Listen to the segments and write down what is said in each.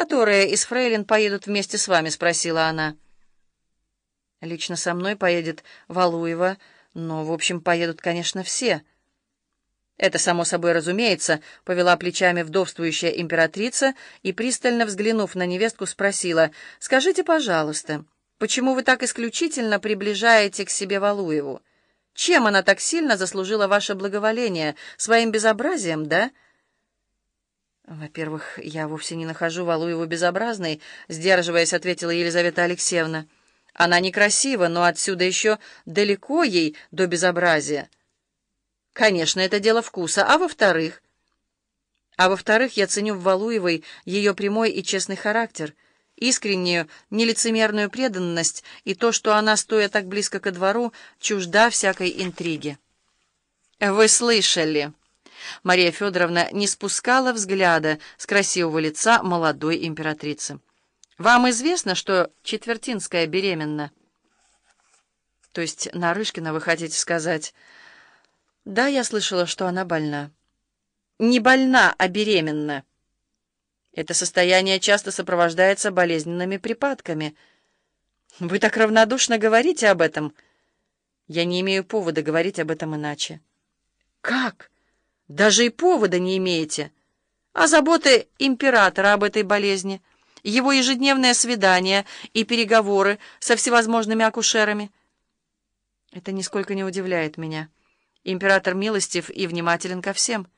«Которые из фрейлин поедут вместе с вами?» — спросила она. «Лично со мной поедет Валуева, но, в общем, поедут, конечно, все». Это, само собой разумеется, повела плечами вдовствующая императрица и, пристально взглянув на невестку, спросила, «Скажите, пожалуйста, почему вы так исключительно приближаете к себе Валуеву? Чем она так сильно заслужила ваше благоволение? Своим безобразием, да?» «Во-первых, я вовсе не нахожу Валуеву безобразной», — сдерживаясь, ответила Елизавета Алексеевна. «Она некрасива, но отсюда еще далеко ей до безобразия». Конечно, это дело вкуса. А во-вторых? А во-вторых, я ценю в Валуевой ее прямой и честный характер, искреннюю, нелицемерную преданность и то, что она, стоя так близко ко двору, чужда всякой интриги. «Вы слышали?» Мария Федоровна не спускала взгляда с красивого лица молодой императрицы. «Вам известно, что Четвертинская беременна?» «То есть Нарышкина, вы хотите сказать?» Да, я слышала, что она больна. Не больна, а беременна. Это состояние часто сопровождается болезненными припадками. Вы так равнодушно говорите об этом. Я не имею повода говорить об этом иначе. Как? Даже и повода не имеете. А заботы императора об этой болезни, его ежедневное свидание и переговоры со всевозможными акушерами. Это нисколько не удивляет меня. Император милостив и внимателен ко всем.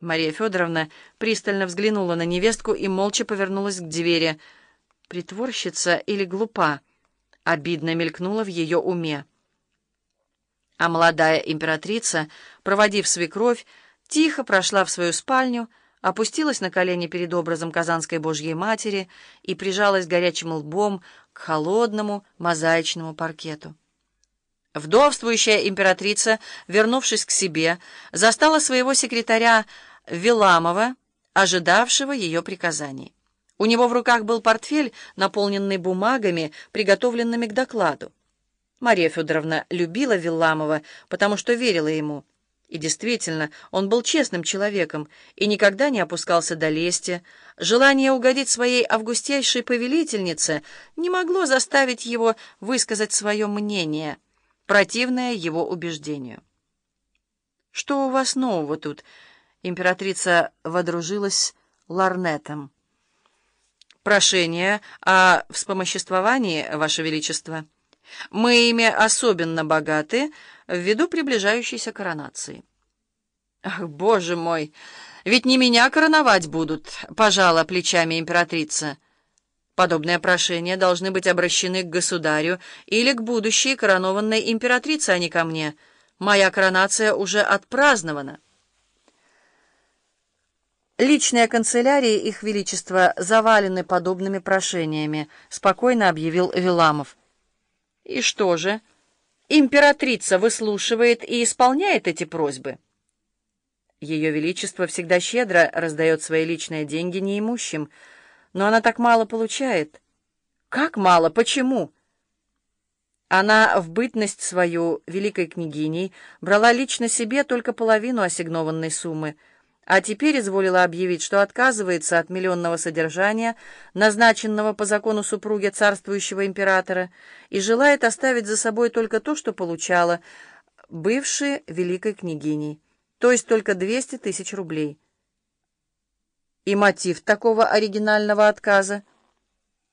Мария Федоровна пристально взглянула на невестку и молча повернулась к двери. Притворщица или глупа? Обидно мелькнула в ее уме. А молодая императрица, проводив свекровь, тихо прошла в свою спальню, опустилась на колени перед образом Казанской Божьей Матери и прижалась горячим лбом к холодному мозаичному паркету. Вдовствующая императрица, вернувшись к себе, застала своего секретаря Виламова, ожидавшего ее приказаний. У него в руках был портфель, наполненный бумагами, приготовленными к докладу. Мария Федоровна любила Вилламова, потому что верила ему. И действительно, он был честным человеком и никогда не опускался до лести. Желание угодить своей августейшей повелительнице не могло заставить его высказать свое мнение — противное его убеждению. «Что у вас нового тут?» Императрица водружилась ларнетом. «Прошение о вспомоществовании, Ваше Величество. Мы ими особенно богаты ввиду приближающейся коронации». «Ах, Боже мой! Ведь не меня короновать будут!» — пожала плечами императрица. Подобные прошения должны быть обращены к государю или к будущей коронованной императрице, а не ко мне. Моя коронация уже отпразднована. Личные канцелярии Их Величества завалены подобными прошениями, спокойно объявил Виламов. И что же? Императрица выслушивает и исполняет эти просьбы? Ее Величество всегда щедро раздает свои личные деньги неимущим, но она так мало получает. Как мало? Почему? Она в бытность свою великой княгиней брала лично себе только половину ассигнованной суммы, а теперь изволила объявить, что отказывается от миллионного содержания, назначенного по закону супруги царствующего императора, и желает оставить за собой только то, что получала, бывшей великой княгиней, то есть только 200 тысяч рублей. И мотив такого оригинального отказа —